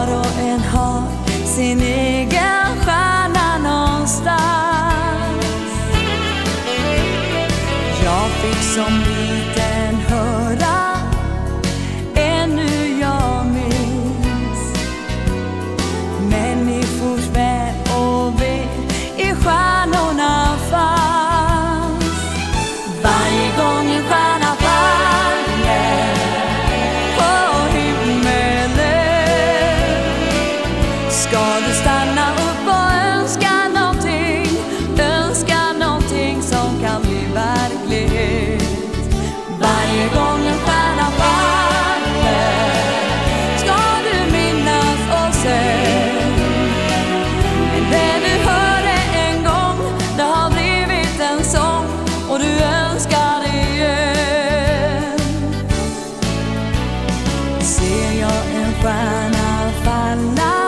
var och en har sin egen stjärna någonstans. Jag fick som liten ska du stanna upp och önska någonting, önska någonting som kan bli verklighet. Varje gång en stjärna faller ska du minnas och se det du hörde en gång, det har blivit en sång och du önskar igen. Ser jag en stjärna falla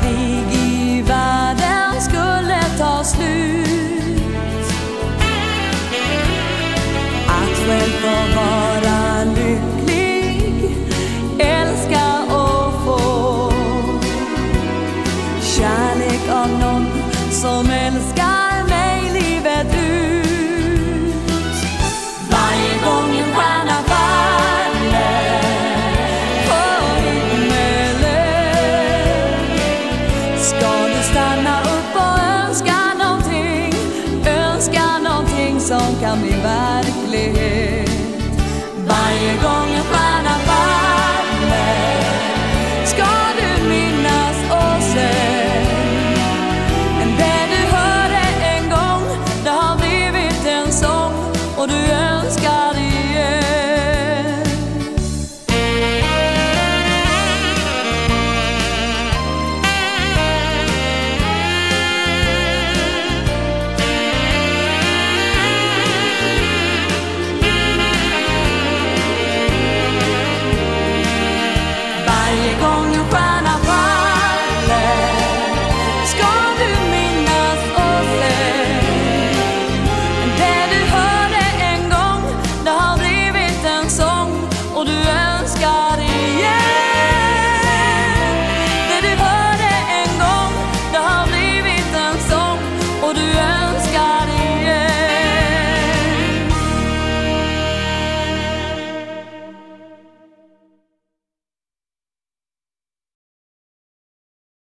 krig i världen skulle ta slut. Att själv få vara lycklig, älska och få kärlek av någon som älskar kan bli verklighet. Varje gång en stjärna faller ska du minnas och se. Men det du hörde en gång, det har blivit en sång och du önskar